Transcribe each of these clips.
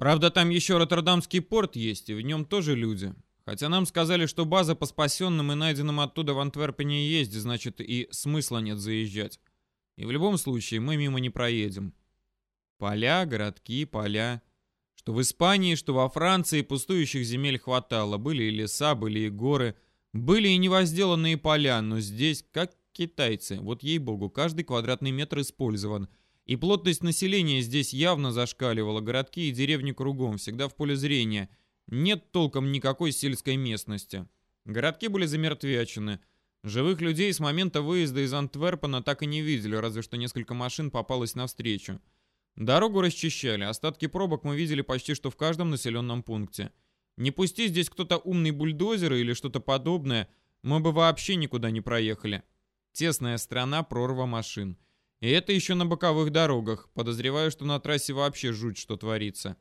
Правда, там еще Роттердамский порт есть, и в нем тоже люди. Хотя нам сказали, что база по спасенным и найденным оттуда в Антверпене есть, значит и смысла нет заезжать. И в любом случае мы мимо не проедем. Поля, городки, поля. Что в Испании, что во Франции пустующих земель хватало. Были и леса, были и горы, были и невозделанные поля, но здесь, как китайцы, вот ей-богу, каждый квадратный метр использован. И плотность населения здесь явно зашкаливала, городки и деревни кругом, всегда в поле зрения – нет толком никакой сельской местности. Городки были замертвячены. Живых людей с момента выезда из Антверпена так и не видели, разве что несколько машин попалось навстречу. Дорогу расчищали, остатки пробок мы видели почти что в каждом населенном пункте. Не пусти здесь кто-то умный бульдозер или что-то подобное, мы бы вообще никуда не проехали. Тесная страна, прорва машин. И это еще на боковых дорогах. Подозреваю, что на трассе вообще жуть, что творится.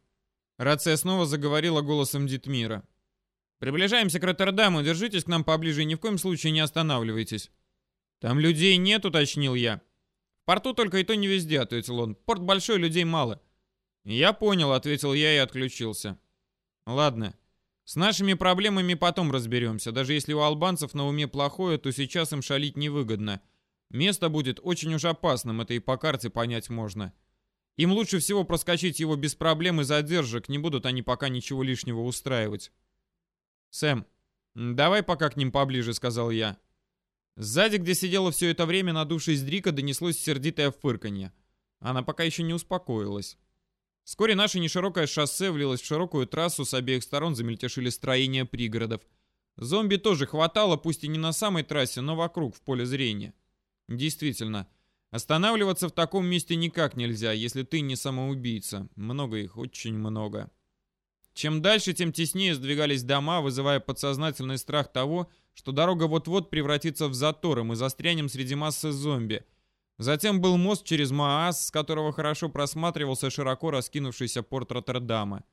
Рация снова заговорила голосом Дитмира. «Приближаемся к Роттердаму, держитесь к нам поближе и ни в коем случае не останавливайтесь». «Там людей нет», — уточнил я. «В порту только и то не везде», — ответил он. «Порт большой, людей мало». «Я понял», — ответил я и отключился. «Ладно. С нашими проблемами потом разберемся. Даже если у албанцев на уме плохое, то сейчас им шалить невыгодно. Место будет очень уж опасным, это и по карте понять можно. Им лучше всего проскочить его без проблем и задержек, не будут они пока ничего лишнего устраивать. «Сэм, давай пока к ним поближе», — сказал я. Сзади, где сидела все это время, надувшись Дрика, донеслось сердитое фырканье. Она пока еще не успокоилась. Вскоре наше неширокое шоссе влилось в широкую трассу, с обеих сторон замельтешили строения пригородов. Зомби тоже хватало, пусть и не на самой трассе, но вокруг, в поле зрения. Действительно, — Останавливаться в таком месте никак нельзя, если ты не самоубийца. Много их, очень много. Чем дальше, тем теснее сдвигались дома, вызывая подсознательный страх того, что дорога вот-вот превратится в затор, и мы застрянем среди массы зомби. Затем был мост через Маас, с которого хорошо просматривался широко раскинувшийся порт Роттердама.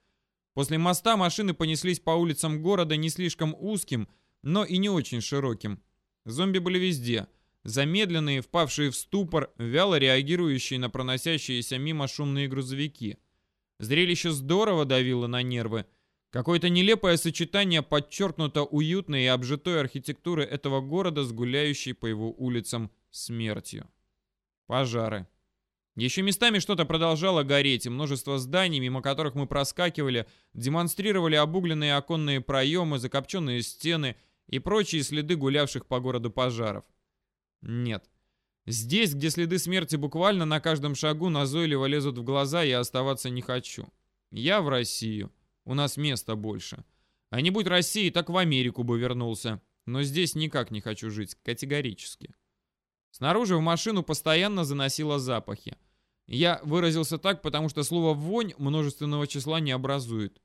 После моста машины понеслись по улицам города не слишком узким, но и не очень широким. Зомби были везде — замедленные, впавшие в ступор, вяло реагирующие на проносящиеся мимо шумные грузовики. Зрелище здорово давило на нервы. Какое-то нелепое сочетание подчеркнуто уютной и обжитой архитектуры этого города с гуляющей по его улицам смертью. Пожары. Еще местами что-то продолжало гореть, и множество зданий, мимо которых мы проскакивали, демонстрировали обугленные оконные проемы, закопченные стены и прочие следы гулявших по городу пожаров. Нет. Здесь, где следы смерти буквально на каждом шагу назойливо лезут в глаза, я оставаться не хочу. Я в Россию. У нас места больше. А не будь России, так в Америку бы вернулся. Но здесь никак не хочу жить, категорически. Снаружи в машину постоянно заносило запахи. Я выразился так, потому что слово «вонь» множественного числа не образует.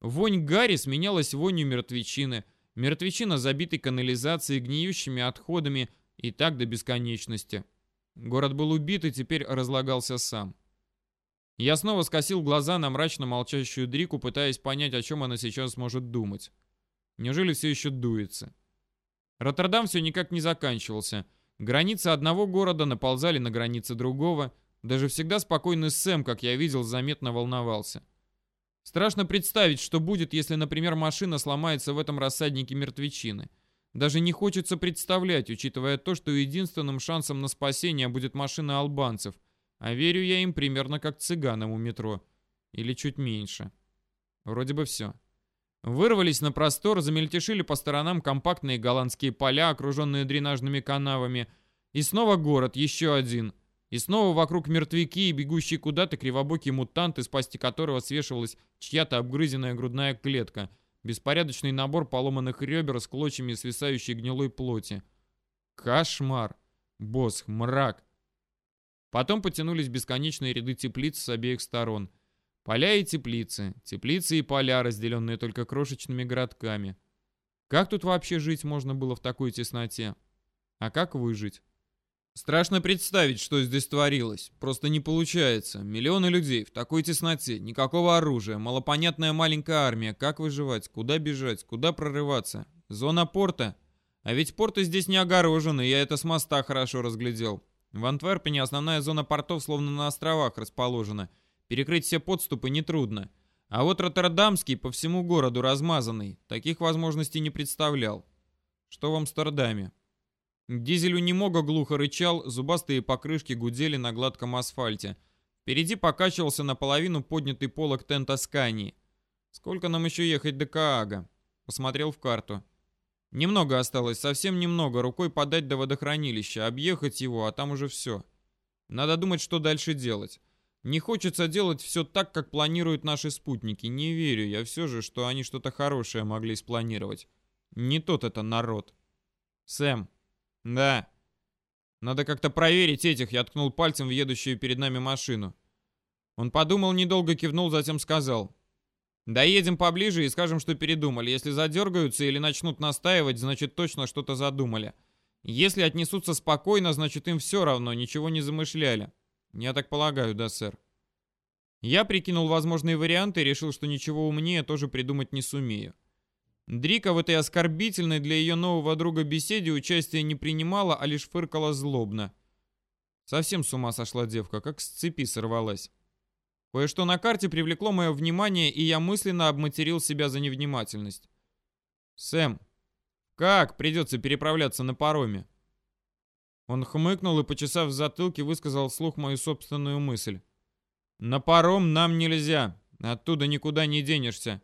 Вонь Гарри сменялась вонью мертвечины. Мертвечина забитой канализацией, гниющими отходами – и так до бесконечности. Город был убит и теперь разлагался сам. Я снова скосил глаза на мрачно молчащую Дрику, пытаясь понять, о чем она сейчас может думать. Неужели все еще дуется? Роттердам все никак не заканчивался. Границы одного города наползали на границы другого. Даже всегда спокойный Сэм, как я видел, заметно волновался. Страшно представить, что будет, если, например, машина сломается в этом рассаднике мертвечины. Даже не хочется представлять, учитывая то, что единственным шансом на спасение будет машина албанцев, а верю я им примерно как цыганам у метро. Или чуть меньше. Вроде бы все. Вырвались на простор, замельтешили по сторонам компактные голландские поля, окруженные дренажными канавами. И снова город, еще один. И снова вокруг мертвяки и бегущие куда-то кривобокий мутант, из пасти которого свешивалась чья-то обгрызенная грудная клетка — Беспорядочный набор поломанных ребер с клочьями свисающей гнилой плоти. Кошмар. Босх, мрак. Потом потянулись бесконечные ряды теплиц с обеих сторон. Поля и теплицы. Теплицы и поля, разделенные только крошечными городками. Как тут вообще жить можно было в такой тесноте? А как выжить? Страшно представить, что здесь творилось. Просто не получается. Миллионы людей в такой тесноте, никакого оружия, малопонятная маленькая армия. Как выживать? Куда бежать? Куда прорываться? Зона порта? А ведь порты здесь не огорожены, я это с моста хорошо разглядел. В Антверпене основная зона портов словно на островах расположена. Перекрыть все подступы нетрудно. А вот Роттердамский по всему городу размазанный, таких возможностей не представлял. Что в Амстердаме? Дизель у немого глухо рычал, зубастые покрышки гудели на гладком асфальте. Впереди покачивался наполовину поднятый полок тента Скании. Сколько нам еще ехать до Каага? Посмотрел в карту. Немного осталось, совсем немного, рукой подать до водохранилища, объехать его, а там уже все. Надо думать, что дальше делать. Не хочется делать все так, как планируют наши спутники. Не верю я все же, что они что-то хорошее могли спланировать. Не тот это народ. Сэм. Да. Надо как-то проверить этих. Я ткнул пальцем в едущую перед нами машину. Он подумал, недолго кивнул, затем сказал. Доедем поближе и скажем, что передумали. Если задергаются или начнут настаивать, значит точно что-то задумали. Если отнесутся спокойно, значит им все равно, ничего не замышляли. Я так полагаю, да, сэр. Я прикинул возможные варианты и решил, что ничего умнее тоже придумать не сумею. Дрика в этой оскорбительной для ее нового друга беседе участия не принимала, а лишь фыркала злобно. Совсем с ума сошла девка, как с цепи сорвалась. Кое-что на карте привлекло мое внимание, и я мысленно обматерил себя за невнимательность. «Сэм, как придется переправляться на пароме?» Он хмыкнул и, почесав в затылке, высказал вслух мою собственную мысль. «На паром нам нельзя. Оттуда никуда не денешься».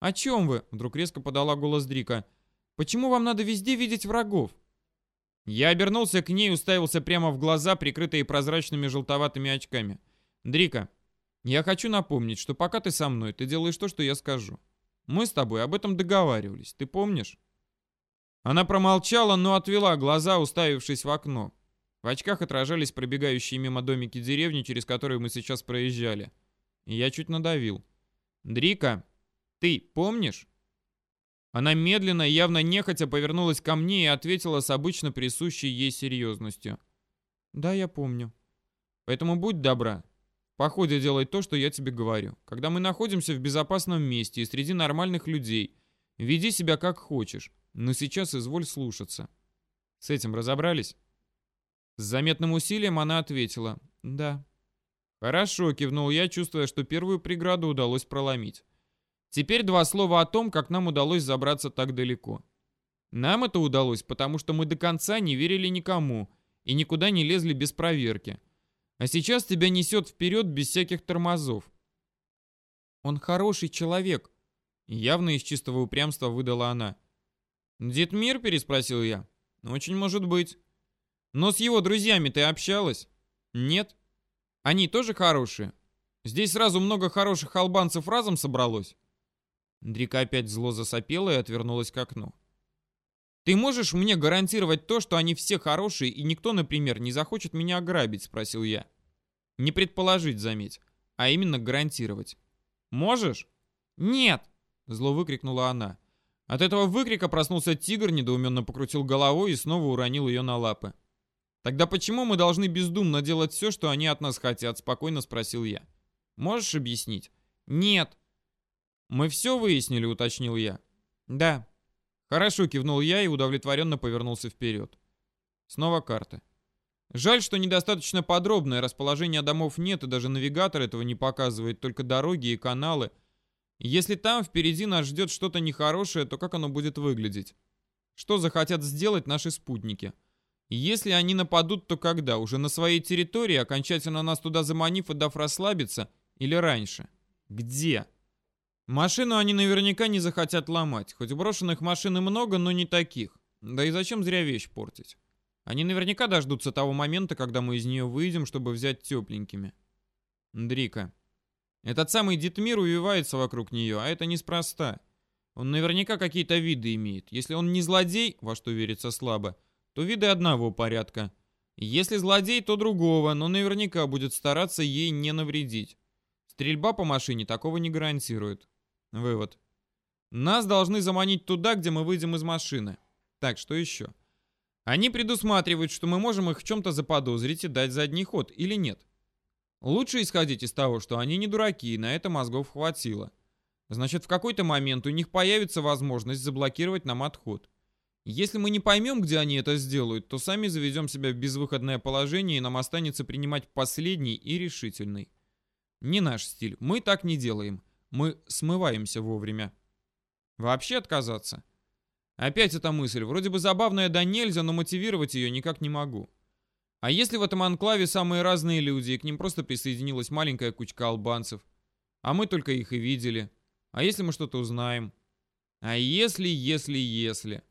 «О чем вы?» — вдруг резко подала голос Дрика. «Почему вам надо везде видеть врагов?» Я обернулся к ней и уставился прямо в глаза, прикрытые прозрачными желтоватыми очками. «Дрика, я хочу напомнить, что пока ты со мной, ты делаешь то, что я скажу. Мы с тобой об этом договаривались, ты помнишь?» Она промолчала, но отвела глаза, уставившись в окно. В очках отражались пробегающие мимо домики деревни, через которые мы сейчас проезжали. Я чуть надавил. «Дрика, ты помнишь?» Она медленно, явно нехотя повернулась ко мне и ответила с обычно присущей ей серьезностью. «Да, я помню. Поэтому будь добра. В походе делай то, что я тебе говорю. Когда мы находимся в безопасном месте и среди нормальных людей, веди себя как хочешь. Но сейчас изволь слушаться. С этим разобрались?» С заметным усилием она ответила «Да». «Хорошо», — кивнул я, чувствуя, что первую преграду удалось проломить. Теперь два слова о том, как нам удалось забраться так далеко. Нам это удалось, потому что мы до конца не верили никому и никуда не лезли без проверки. А сейчас тебя несет вперед без всяких тормозов. Он хороший человек, явно из чистого упрямства выдала она. «Дед переспросил я. «Очень может быть». «Но с его друзьями ты общалась?» «Нет». «Они тоже хорошие?» «Здесь сразу много хороших албанцев разом собралось?» Дрика опять зло засопела и отвернулась к окну. «Ты можешь мне гарантировать то, что они все хорошие, и никто, например, не захочет меня ограбить?» — спросил я. «Не предположить, заметь, а именно гарантировать. Можешь?» «Нет!» — зло выкрикнула она. От этого выкрика проснулся тигр, недоуменно покрутил головой и снова уронил ее на лапы. «Тогда почему мы должны бездумно делать все, что они от нас хотят?» — спокойно спросил я. «Можешь объяснить?» «Нет!» «Мы все выяснили», — уточнил я. «Да». «Хорошо», — кивнул я и удовлетворенно повернулся вперед. Снова карта. Жаль, что недостаточно подробное, расположение домов нет, и даже навигатор этого не показывает, только дороги и каналы. Если там впереди нас ждет что-то нехорошее, то как оно будет выглядеть? Что захотят сделать наши спутники? Если они нападут, то когда? Уже на своей территории, окончательно нас туда заманив и дав расслабиться? Или раньше? Где? Машину они наверняка не захотят ломать. Хоть брошенных машин и много, но не таких. Да и зачем зря вещь портить? Они наверняка дождутся того момента, когда мы из нее выйдем, чтобы взять тепленькими. Дрика. Этот самый Дитмир увивается вокруг нее, а это неспроста. Он наверняка какие-то виды имеет. Если он не злодей, во что верится слабо, то виды одного порядка. Если злодей, то другого, но наверняка будет стараться ей не навредить. Стрельба по машине такого не гарантирует. Вывод. Нас должны заманить туда, где мы выйдем из машины. Так, что еще? Они предусматривают, что мы можем их в чем-то заподозрить и дать задний ход, или нет? Лучше исходить из того, что они не дураки, и на это мозгов хватило. Значит, в какой-то момент у них появится возможность заблокировать нам отход. Если мы не поймем, где они это сделают, то сами заведем себя в безвыходное положение, и нам останется принимать последний и решительный. Не наш стиль, мы так не делаем. Мы смываемся вовремя. Вообще отказаться? Опять эта мысль, вроде бы забавная да нельзя, но мотивировать ее никак не могу. А если в этом анклаве самые разные люди, и к ним просто присоединилась маленькая кучка албанцев? А мы только их и видели. А если мы что-то узнаем? А если, если, если?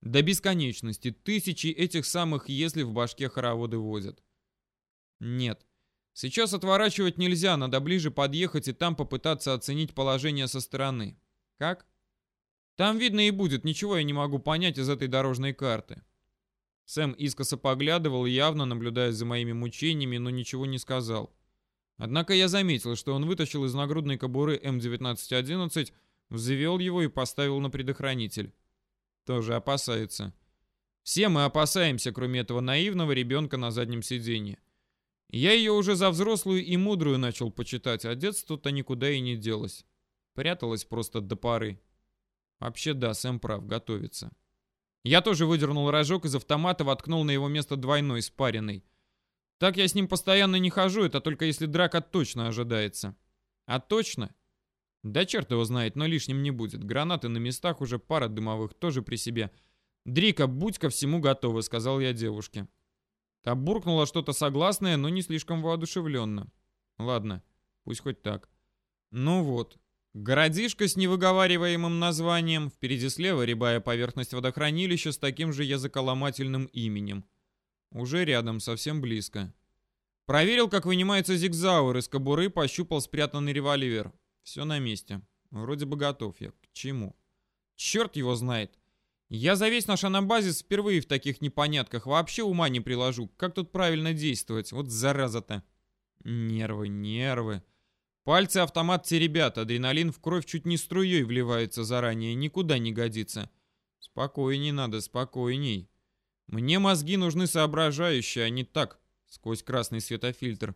До бесконечности тысячи этих самых «если» в башке хороводы возят. Нет. Сейчас отворачивать нельзя, надо ближе подъехать и там попытаться оценить положение со стороны. Как? Там видно и будет, ничего я не могу понять из этой дорожной карты. Сэм искоса поглядывал, явно наблюдая за моими мучениями, но ничего не сказал. Однако я заметил, что он вытащил из нагрудной кобуры М1911, взвел его и поставил на предохранитель. Тоже опасается. Все мы опасаемся, кроме этого наивного ребенка на заднем сиденье. Я ее уже за взрослую и мудрую начал почитать, а детство-то никуда и не делось. Пряталась просто до поры. Вообще да, Сэм прав, готовится. Я тоже выдернул рожок из автомата, воткнул на его место двойной спаренный. Так я с ним постоянно не хожу, это только если драка точно ожидается. А точно? Да черт его знает, но лишним не будет. Гранаты на местах, уже пара дымовых тоже при себе. «Дрика, будь ко всему готова», — сказал я девушке. Та буркнула что-то согласное, но не слишком воодушевленно. Ладно, пусть хоть так. Ну вот. Городишко с невыговариваемым названием, впереди слева рябая поверхность водохранилища с таким же языколомательным именем. Уже рядом, совсем близко. Проверил, как вынимается зигзауэр из кобуры, пощупал спрятанный револьвер. Все на месте. Вроде бы готов я. К чему? Черт его знает. Я за весь наш анабазис впервые в таких непонятках вообще ума не приложу. Как тут правильно действовать? Вот зараза-то. Нервы, нервы. Пальцы автомат те ребят, адреналин в кровь чуть не струей вливается заранее, никуда не годится. Спокойней надо, спокойней. Мне мозги нужны соображающие, а не так, сквозь красный светофильтр.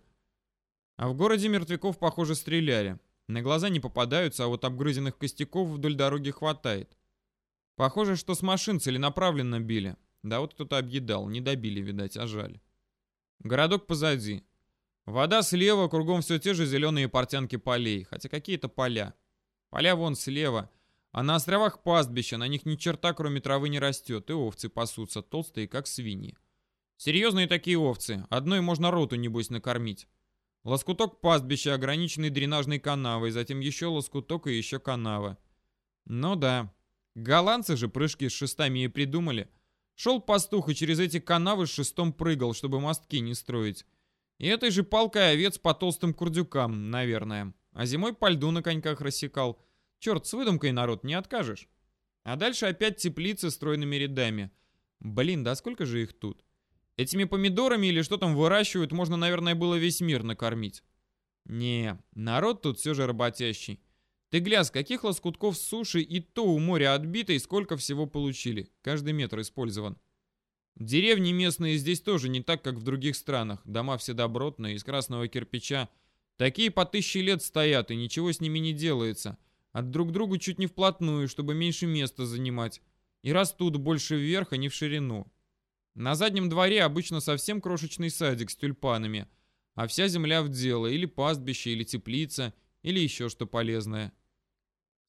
А в городе мертвяков, похоже, стреляли. На глаза не попадаются, а вот обгрызенных костяков вдоль дороги хватает. Похоже, что с машин целенаправленно били. Да вот кто-то объедал, не добили, видать, а жаль. Городок позади. Вода слева, кругом все те же зеленые портянки полей, хотя какие-то поля. Поля вон слева, а на островах пастбища, на них ни черта кроме травы не растет, и овцы пасутся, толстые как свиньи. Серьезные такие овцы, одной можно роту, небось, накормить. Лоскуток пастбища, ограниченный дренажной канавой, затем еще лоскуток и еще канава. Ну да, Голландцы же прыжки с шестами и придумали. Шел пастух и через эти канавы с шестом прыгал, чтобы мостки не строить. И этой же палкой овец по толстым курдюкам, наверное. А зимой по льду на коньках рассекал. Черт, с выдумкой народ не откажешь. А дальше опять теплицы стройными рядами. Блин, да сколько же их тут? Этими помидорами или что там выращивают, можно, наверное, было весь мир накормить. Не, народ тут все же работящий. Ты гляз, каких лоскутков суши и то у моря отбито, и сколько всего получили. Каждый метр использован. Деревни местные здесь тоже не так, как в других странах. Дома все добротные, из красного кирпича. Такие по тысячи лет стоят, и ничего с ними не делается. От друг другу чуть не вплотную, чтобы меньше места занимать. И растут больше вверх, а не в ширину. На заднем дворе обычно совсем крошечный садик с тюльпанами, а вся земля в дело, или пастбище, или теплица, или еще что полезное.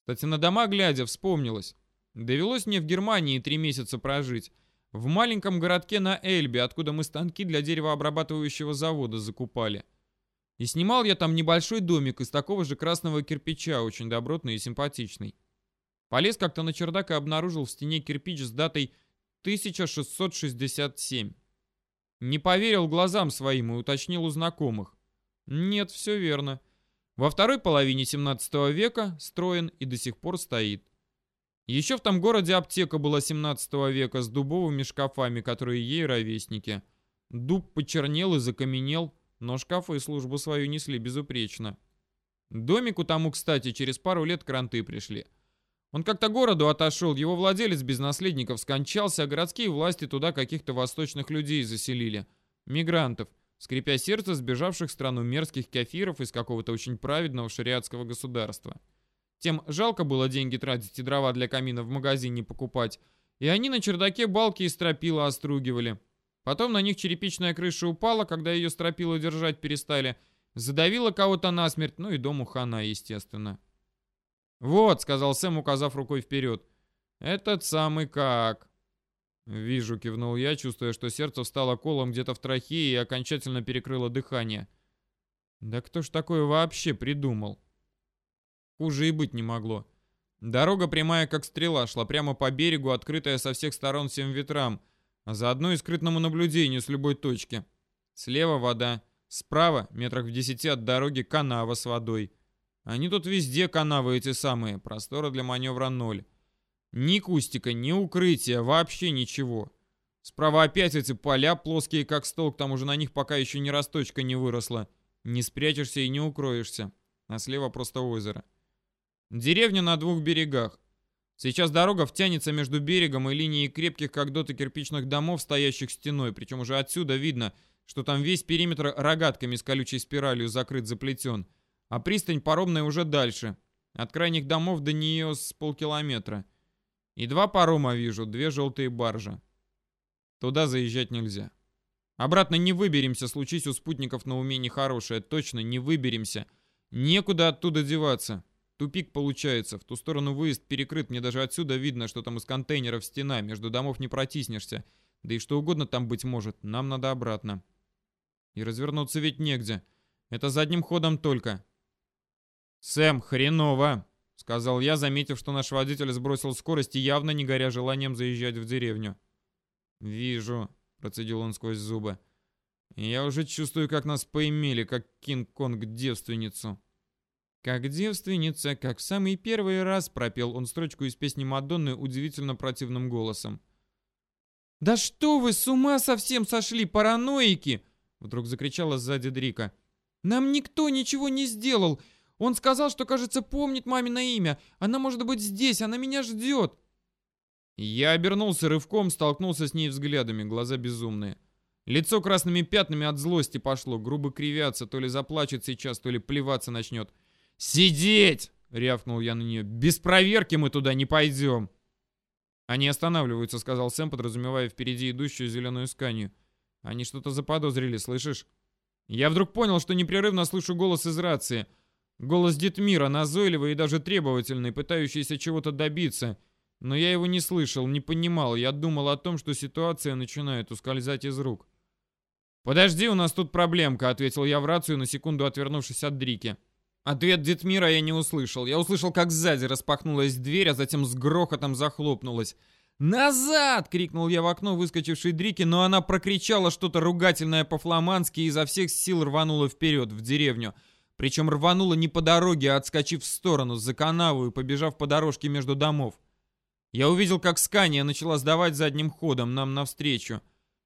Кстати, на дома глядя, вспомнилось. Довелось мне в Германии три месяца прожить. В маленьком городке на Эльбе, откуда мы станки для деревообрабатывающего завода закупали. И снимал я там небольшой домик из такого же красного кирпича, очень добротный и симпатичный. Полез как-то на чердак и обнаружил в стене кирпич с датой 1667. Не поверил глазам своим и уточнил у знакомых. Нет, все верно. Во второй половине 17 века строен и до сих пор стоит. Еще в том городе аптека была 17 века с дубовыми шкафами, которые ей ровесники. Дуб почернел и закаменел, но шкафы службу свою несли безупречно. Домику тому, кстати, через пару лет кранты пришли. Он как-то городу отошел, его владелец без наследников скончался, а городские власти туда каких-то восточных людей заселили. Мигрантов – скрипя сердце сбежавших в страну мерзких кафиров из какого-то очень праведного шариатского государства. Тем жалко было деньги тратить и дрова для камина в магазине покупать, и они на чердаке балки и стропила остругивали. Потом на них черепичная крыша упала, когда ее стропила держать перестали, задавила кого-то насмерть, ну и дому хана, естественно. «Вот», — сказал Сэм, указав рукой вперед. «Этот самый как?» «Вижу», — кивнул я, чувствуя, что сердце встало колом где-то в трахее и окончательно перекрыло дыхание. «Да кто ж такое вообще придумал?» Хуже и быть не могло. Дорога прямая, как стрела, шла прямо по берегу, открытая со всех сторон всем ветрам, а заодно и скрытному наблюдению с любой точки. Слева вода, справа, метрах в десяти от дороги, канава с водой. Они тут везде канавы эти самые, простора для маневра ноль. Ни кустика, ни укрытия, вообще ничего. Справа опять эти поля плоские, как стол, к тому же на них пока еще ни росточка не выросла. Не спрячешься и не укроешься. А слева просто озеро. Деревня на двух берегах. Сейчас дорога втянется между берегом и линией крепких, как доты кирпичных домов, стоящих стеной. Причем уже отсюда видно, что там весь периметр рогатками с колючей спиралью закрыт, заплетен. А пристань паромная уже дальше. От крайних домов до нее с полкилометра. И два парома вижу, две желтые баржи. Туда заезжать нельзя. Обратно не выберемся, случись у спутников на уме нехорошее. Точно не выберемся. Некуда оттуда деваться. Тупик получается. В ту сторону выезд перекрыт. Мне даже отсюда видно, что там из контейнеров стена. Между домов не протиснешься. Да и что угодно там быть может. Нам надо обратно. И развернуться ведь негде. Это задним ходом только. «Сэм, хреново!» — сказал я, заметив, что наш водитель сбросил скорость и явно не горя желанием заезжать в деревню. «Вижу», — процедил он сквозь зубы. «Я уже чувствую, как нас поимели, как Кинг-Конг девственницу». «Как девственница, как в самый первый раз», — пропел он строчку из песни Мадонны удивительно противным голосом. «Да что вы, с ума совсем сошли, параноики!» — вдруг закричала сзади Дрика. «Нам никто ничего не сделал! Он сказал, что, кажется, помнит мамино имя. Она может быть здесь, она меня ждет. Я обернулся рывком, столкнулся с ней взглядами, глаза безумные. Лицо красными пятнами от злости пошло, грубо кривятся, то ли заплачет сейчас, то ли плеваться начнет. «Сидеть!» — рявкнул я на нее. «Без проверки мы туда не пойдем!» «Они останавливаются», — сказал Сэм, подразумевая впереди идущую зеленую сканию. «Они что-то заподозрили, слышишь?» Я вдруг понял, что непрерывно слышу голос из рации — Голос Детмира, назойливый и даже требовательный, пытающийся чего-то добиться. Но я его не слышал, не понимал. Я думал о том, что ситуация начинает ускользать из рук. «Подожди, у нас тут проблемка», — ответил я в рацию, на секунду отвернувшись от Дрики. Ответ Детмира я не услышал. Я услышал, как сзади распахнулась дверь, а затем с грохотом захлопнулась. «Назад!» — крикнул я в окно выскочившей Дрики, но она прокричала что-то ругательное по-фламандски и изо всех сил рванула вперед, в деревню. Причем рванула не по дороге, а отскочив в сторону, за канаву и побежав по дорожке между домов. Я увидел, как Скания начала сдавать задним ходом нам навстречу.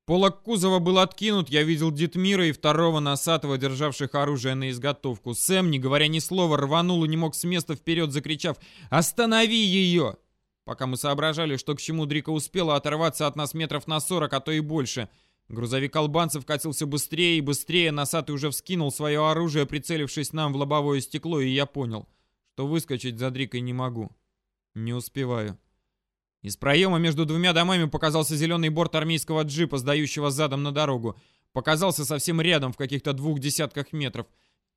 Полок кузова был откинут, я видел Дитмира и второго носатого, державших оружие на изготовку. Сэм, не говоря ни слова, рванул и не мог с места вперед, закричав «Останови ее!» Пока мы соображали, что к чему Дрика успела оторваться от нас метров на сорок, а то и больше – Грузовик албанцев катился быстрее и быстрее, носатый уже вскинул свое оружие, прицелившись нам в лобовое стекло, и я понял, что выскочить за Дрикой не могу. Не успеваю. Из проема между двумя домами показался зеленый борт армейского джипа, сдающего задом на дорогу. Показался совсем рядом, в каких-то двух десятках метров.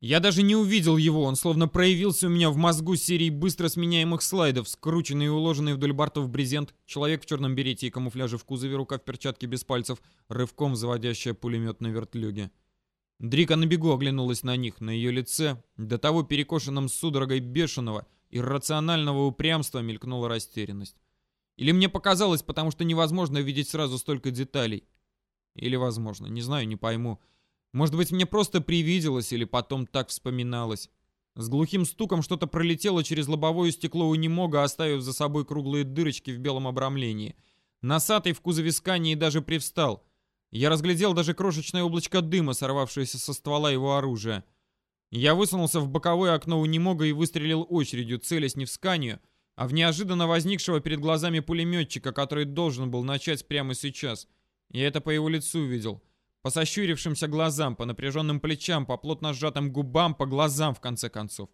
Я даже не увидел его, он словно проявился у меня в мозгу серии быстро сменяемых слайдов, скрученный и уложенный вдоль бортов брезент, человек в черном берете и камуфляже в кузове, рука в перчатке без пальцев, рывком заводящая пулемет на вертлюге. Дрика на бегу оглянулась на них, на ее лице, до того перекошенном судорогой бешеного, иррационального упрямства мелькнула растерянность. Или мне показалось, потому что невозможно видеть сразу столько деталей. Или возможно, не знаю, не пойму. Может быть, мне просто привиделось или потом так вспоминалось. С глухим стуком что-то пролетело через лобовое стекло у немога, оставив за собой круглые дырочки в белом обрамлении. Носатый в кузове скании даже привстал. Я разглядел даже крошечное облачко дыма, сорвавшееся со ствола его оружия. Я высунулся в боковое окно у немога и выстрелил очередью, целясь не в сканию, а в неожиданно возникшего перед глазами пулеметчика, который должен был начать прямо сейчас. Я это по его лицу видел. По сощурившимся глазам, по напряженным плечам, по плотно сжатым губам, по глазам, в конце концов.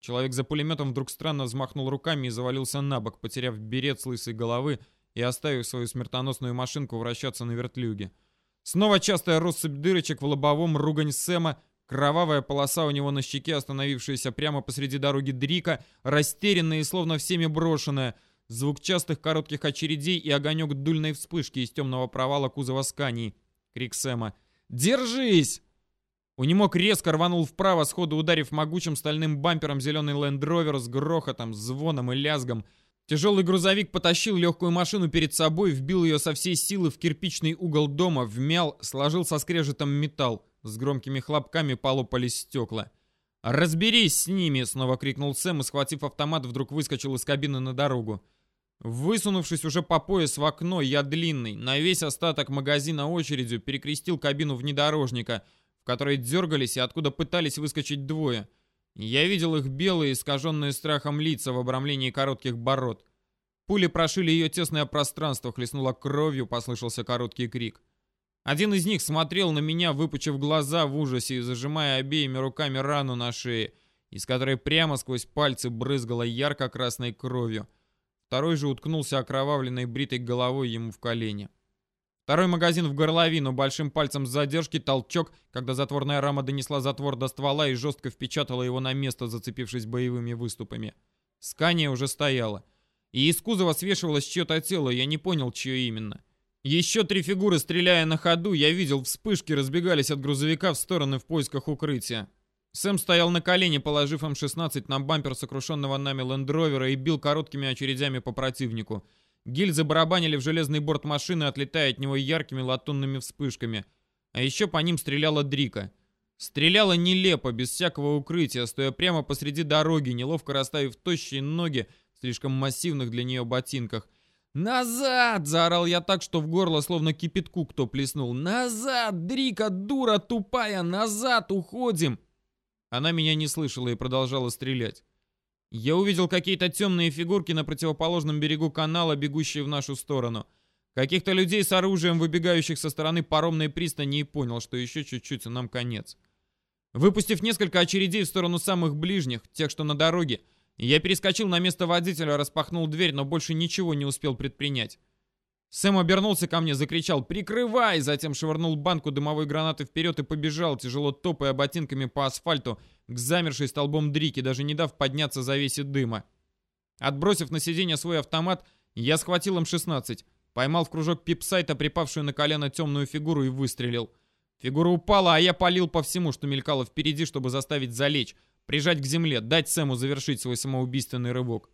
Человек за пулеметом вдруг странно взмахнул руками и завалился на бок, потеряв берет с лысой головы и оставив свою смертоносную машинку вращаться на вертлюге. Снова частая россыпь дырочек в лобовом ругань Сэма, Кровавая полоса у него на щеке, остановившаяся прямо посреди дороги Дрика, растерянная и словно всеми брошенная. Звук частых коротких очередей и огонек дульной вспышки из темного провала кузова Скании. Крик Сэма. «Держись!» Унимок резко рванул вправо, сходу ударив могучим стальным бампером зеленый лендровер с грохотом, звоном и лязгом. Тяжелый грузовик потащил легкую машину перед собой, вбил ее со всей силы в кирпичный угол дома, вмял, сложил со скрежетом металл. С громкими хлопками полопались стекла. «Разберись с ними!» — снова крикнул Сэм и, схватив автомат, вдруг выскочил из кабины на дорогу. Высунувшись уже по пояс в окно, я длинный, на весь остаток магазина очередью перекрестил кабину внедорожника, в которой дергались и откуда пытались выскочить двое. Я видел их белые, искаженные страхом лица в обрамлении коротких бород. Пули прошили ее тесное пространство, хлестнуло кровью, послышался короткий крик. Один из них смотрел на меня, выпучив глаза в ужасе и зажимая обеими руками рану на шее, из которой прямо сквозь пальцы брызгала ярко-красной кровью. Второй же уткнулся окровавленной бритой головой ему в колени. Второй магазин в горловину, большим пальцем с задержки, толчок, когда затворная рама донесла затвор до ствола и жестко впечатала его на место, зацепившись боевыми выступами. Скания уже стояла. И из кузова свешивалось чье-то тело, я не понял, чье именно. Еще три фигуры, стреляя на ходу, я видел вспышки, разбегались от грузовика в стороны в поисках укрытия. Сэм стоял на колене, положив М-16 на бампер сокрушенного нами лендровера и бил короткими очередями по противнику. Гильзы барабанили в железный борт машины, отлетая от него яркими латунными вспышками. А еще по ним стреляла Дрика. Стреляла нелепо, без всякого укрытия, стоя прямо посреди дороги, неловко расставив тощие ноги в слишком массивных для нее ботинках, «Назад!» — заорал я так, что в горло словно кипятку кто плеснул. «Назад! Дрика, дура тупая! Назад! Уходим!» Она меня не слышала и продолжала стрелять. Я увидел какие-то темные фигурки на противоположном берегу канала, бегущие в нашу сторону. Каких-то людей с оружием, выбегающих со стороны паромной пристани, и понял, что еще чуть-чуть, и нам конец. Выпустив несколько очередей в сторону самых ближних, тех, что на дороге, я перескочил на место водителя, распахнул дверь, но больше ничего не успел предпринять. Сэм обернулся ко мне, закричал «Прикрывай!», затем швырнул банку дымовой гранаты вперед и побежал, тяжело топая ботинками по асфальту, к замершей столбом дрики, даже не дав подняться завесе дыма. Отбросив на сиденье свой автомат, я схватил М-16, поймал в кружок пипсайта припавшую на колено темную фигуру и выстрелил. Фигура упала, а я палил по всему, что мелькало впереди, чтобы заставить залечь, прижать к земле, дать Сэму завершить свой самоубийственный рывок.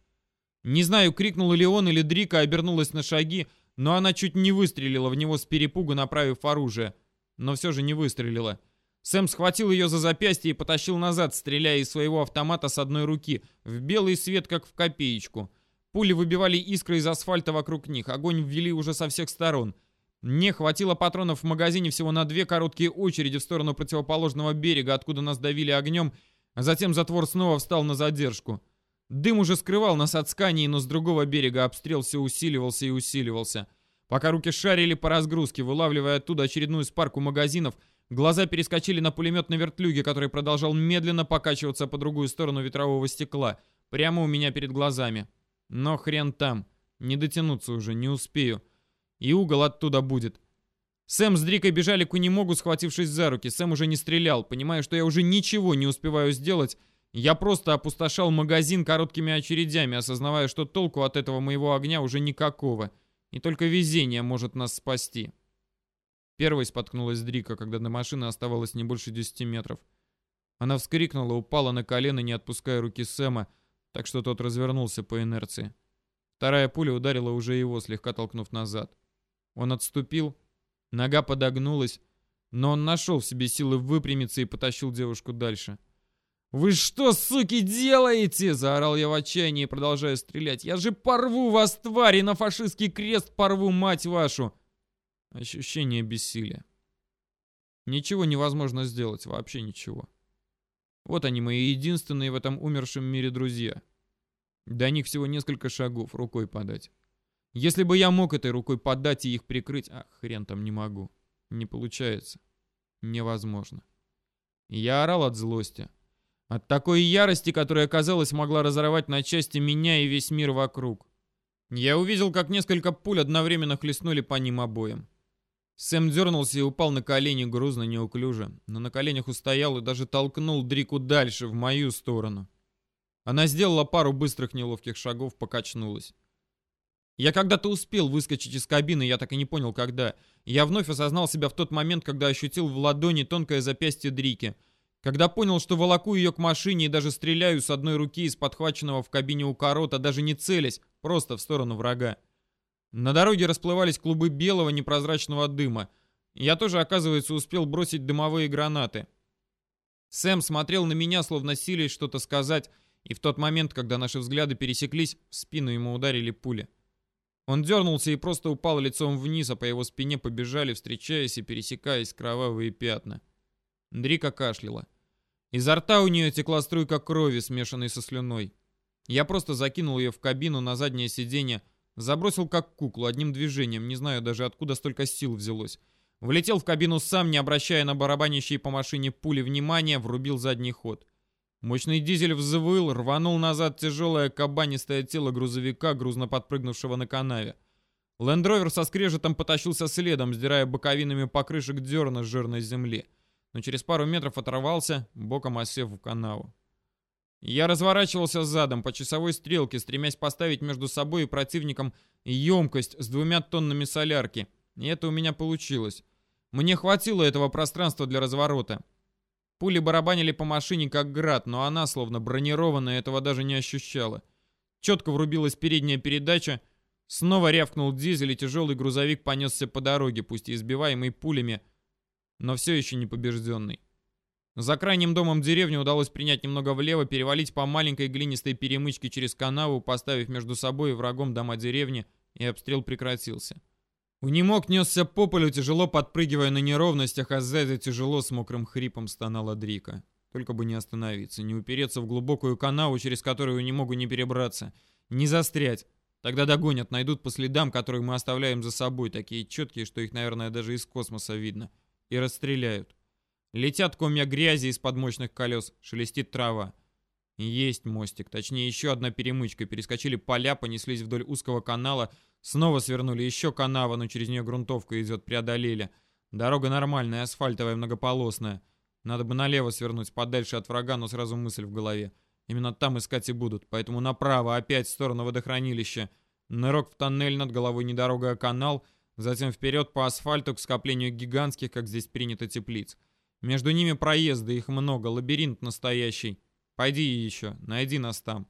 Не знаю, крикнул ли он, или Дрика обернулась на шаги, но она чуть не выстрелила в него с перепугу, направив оружие. Но все же не выстрелила. Сэм схватил ее за запястье и потащил назад, стреляя из своего автомата с одной руки, в белый свет, как в копеечку. Пули выбивали искры из асфальта вокруг них, огонь ввели уже со всех сторон. Не хватило патронов в магазине всего на две короткие очереди в сторону противоположного берега, откуда нас давили огнем, а затем затвор снова встал на задержку. Дым уже скрывал нас от скании, но с другого берега обстрел все усиливался и усиливался. Пока руки шарили по разгрузке, вылавливая оттуда очередную спарку магазинов, глаза перескочили на пулемет на вертлюге, который продолжал медленно покачиваться по другую сторону ветрового стекла, прямо у меня перед глазами. Но хрен там. Не дотянуться уже, не успею. И угол оттуда будет. Сэм с Дрикой бежали к Унимогу, схватившись за руки. Сэм уже не стрелял, понимая, что я уже ничего не успеваю сделать. Я просто опустошал магазин короткими очередями, осознавая, что толку от этого моего огня уже никакого. И только везение может нас спасти. Первой споткнулась Дрика, когда до машины оставалось не больше 10 метров. Она вскрикнула, упала на колено, не отпуская руки Сэма, так что тот развернулся по инерции. Вторая пуля ударила уже его, слегка толкнув назад. Он отступил, Нога подогнулась, но он нашел в себе силы выпрямиться и потащил девушку дальше. «Вы что, суки, делаете?» — заорал я в отчаянии, продолжая стрелять. «Я же порву вас, твари, на фашистский крест порву, мать вашу!» Ощущение бессилия. Ничего невозможно сделать, вообще ничего. Вот они, мои единственные в этом умершем мире друзья. До них всего несколько шагов, рукой подать. Если бы я мог этой рукой подать и их прикрыть... А, хрен там не могу. Не получается. Невозможно. Я орал от злости. От такой ярости, которая, казалось, могла разорвать на части меня и весь мир вокруг. Я увидел, как несколько пуль одновременно хлестнули по ним обоим. Сэм дернулся и упал на колени грузно, неуклюже, но на коленях устоял и даже толкнул Дрику дальше, в мою сторону. Она сделала пару быстрых неловких шагов, покачнулась. Я когда-то успел выскочить из кабины, я так и не понял, когда. Я вновь осознал себя в тот момент, когда ощутил в ладони тонкое запястье Дрики. Когда понял, что волоку ее к машине и даже стреляю с одной руки из подхваченного в кабине у корота, даже не целясь, просто в сторону врага. На дороге расплывались клубы белого непрозрачного дыма. Я тоже, оказывается, успел бросить дымовые гранаты. Сэм смотрел на меня, словно силясь что-то сказать, и в тот момент, когда наши взгляды пересеклись, в спину ему ударили пули. Он дернулся и просто упал лицом вниз, а по его спине побежали, встречаясь и пересекаясь кровавые пятна. Дрика кашляла. Изо рта у нее текла струйка крови, смешанной со слюной. Я просто закинул ее в кабину на заднее сиденье, Забросил как куклу, одним движением, не знаю даже откуда столько сил взялось. Влетел в кабину сам, не обращая на барабанящие по машине пули внимания, врубил задний ход. Мощный дизель взвыл, рванул назад тяжелое кабанистое тело грузовика, грузно подпрыгнувшего на канаве. Лендровер со скрежетом потащился следом, сдирая боковинами покрышек дерна с жирной земли. Но через пару метров оторвался, боком осев в канаву. Я разворачивался задом по часовой стрелке, стремясь поставить между собой и противником емкость с двумя тоннами солярки. И это у меня получилось. Мне хватило этого пространства для разворота. Пули барабанили по машине как град, но она, словно бронированная, этого даже не ощущала. Четко врубилась передняя передача, снова рявкнул дизель, и тяжелый грузовик понесся по дороге, пусть и избиваемый пулями, но все еще не побежденный. За крайним домом деревни удалось принять немного влево, перевалить по маленькой глинистой перемычке через канаву, поставив между собой и врагом дома деревни, и обстрел прекратился. Унемок несся по полю, тяжело подпрыгивая на неровностях, а сзади тяжело с мокрым хрипом стонала Дрика. Только бы не остановиться, не упереться в глубокую канаву, через которую не могу не перебраться, не застрять. Тогда догонят, найдут по следам, которые мы оставляем за собой, такие четкие, что их, наверное, даже из космоса видно, и расстреляют. Летят комья грязи из-под мощных колес, шелестит трава. Есть мостик, точнее еще одна перемычка. Перескочили поля, понеслись вдоль узкого канала, снова свернули еще канава, но через нее грунтовка идет, преодолели. Дорога нормальная, асфальтовая, многополосная. Надо бы налево свернуть, подальше от врага, но сразу мысль в голове. Именно там искать и будут, поэтому направо, опять в сторону водохранилища. Нырок в тоннель над головой не дорога, а канал, затем вперед по асфальту к скоплению гигантских, как здесь принято, теплиц. Между ними проезды, их много, лабиринт настоящий. Пойди еще, найди нас там.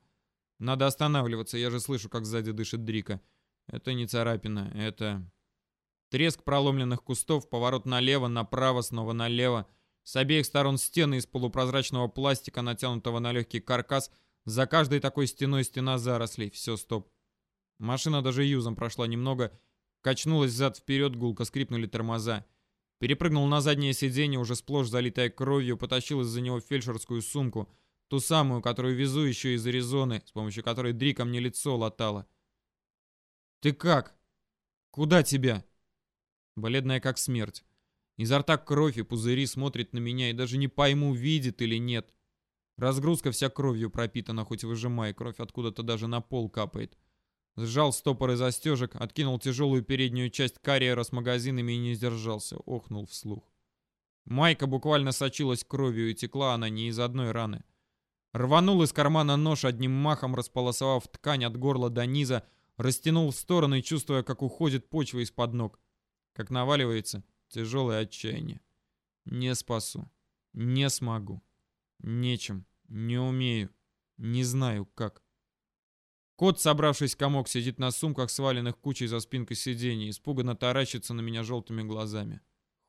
Надо останавливаться, я же слышу, как сзади дышит Дрика. Это не царапина, это... Треск проломленных кустов, поворот налево, направо, снова налево. С обеих сторон стены из полупрозрачного пластика, натянутого на легкий каркас. За каждой такой стеной стена зарослей. Все, стоп. Машина даже юзом прошла немного. Качнулась зад-вперед, гулко скрипнули тормоза. Перепрыгнул на заднее сиденье, уже сплошь залитая кровью, потащил из-за него фельдшерскую сумку, ту самую, которую везу еще из Аризоны, с помощью которой Дрика мне лицо латала. «Ты как? Куда тебя?» Бледная как смерть. Изо рта кровь и пузыри смотрит на меня и даже не пойму, видит или нет. Разгрузка вся кровью пропитана, хоть выжимай, кровь откуда-то даже на пол капает. Сжал стопоры застежек, откинул тяжелую переднюю часть карьера с магазинами и не сдержался, охнул вслух. Майка буквально сочилась кровью и текла она не из одной раны. Рванул из кармана нож одним махом, располосовав ткань от горла до низа, растянул в стороны, чувствуя, как уходит почва из-под ног. Как наваливается тяжелое отчаяние. Не спасу. Не смогу. Нечем. Не умею. Не знаю, как. Кот, собравшись комок, сидит на сумках, сваленных кучей за спинкой сиденья, испуганно таращится на меня желтыми глазами.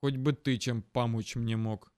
Хоть бы ты чем помочь мне мог.